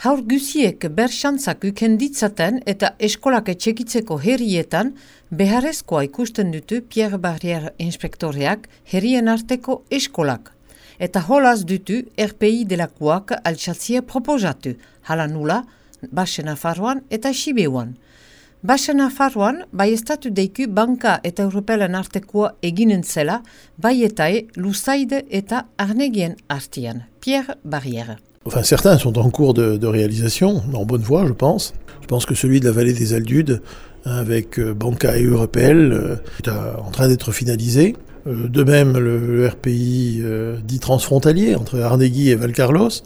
Haur guziek berxantzak uken ditzaten eta eskolak etxekitzeko herrietan beharrezkoa ikusten dutu Pierre Barrier inspektoreak herrien arteko eskolak. Eta holaz dutu RPI delakoak altxatzie proposatu, hala nula, Basen Nafarroan eta Sibeuan. Basen Nafarroan, bai estatu deiku banka eta europelen artekoa eginen zela, bai eta e luzaide eta arnegien artian. Pierre Barrière. Enfin, certains sont en cours de, réalisation, en bonne voie, je pense. Je pense que celui de la vallée des Aldudes, avec euh, Banca et Europel, euh, est en train d'être finalisé. Euh, de même, le, le RPI euh, dit transfrontalier entre Arnegui et Valcarlos.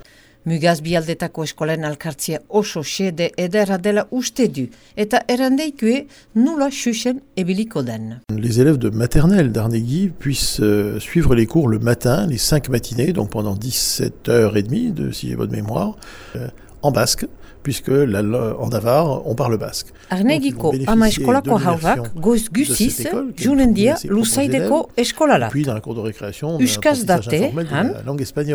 Les élèves de maternelle d'Arnegui puissent euh, suivre les cours le matin, les 5 matinées, donc pendant 17h30, de, si j'ai bonne mémoire, euh, en basque, puisque la, en Navarre, on parle basque. Arnegiko ama eskolako haurrak goiz guziz, junen dia luzaideko eskolara. Puis dans la cour de récréation, Euskaz date, han,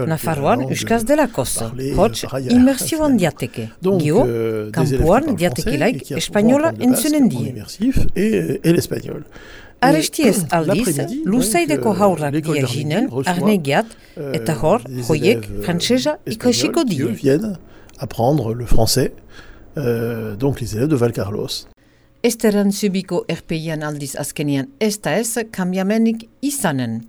Nafarroan Euskaz delakoz, hots immersioan diateke. Gio, kampuan diatekilaik espainola entzunen die. Et, et l'espagnol. Arestiez aldiz, luzaideko haurrak diaginen, arnegiat, eta hor, hoiek, frantsesa ikasiko die. Apprendre le français, euh, donc les élèves de Valcarlos. Esteran subiko erpeian aldiz azkenian ez da ez kambiamenik izanen.